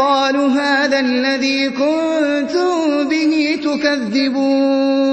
قالوا هذا الذي كنتم به تكذبون.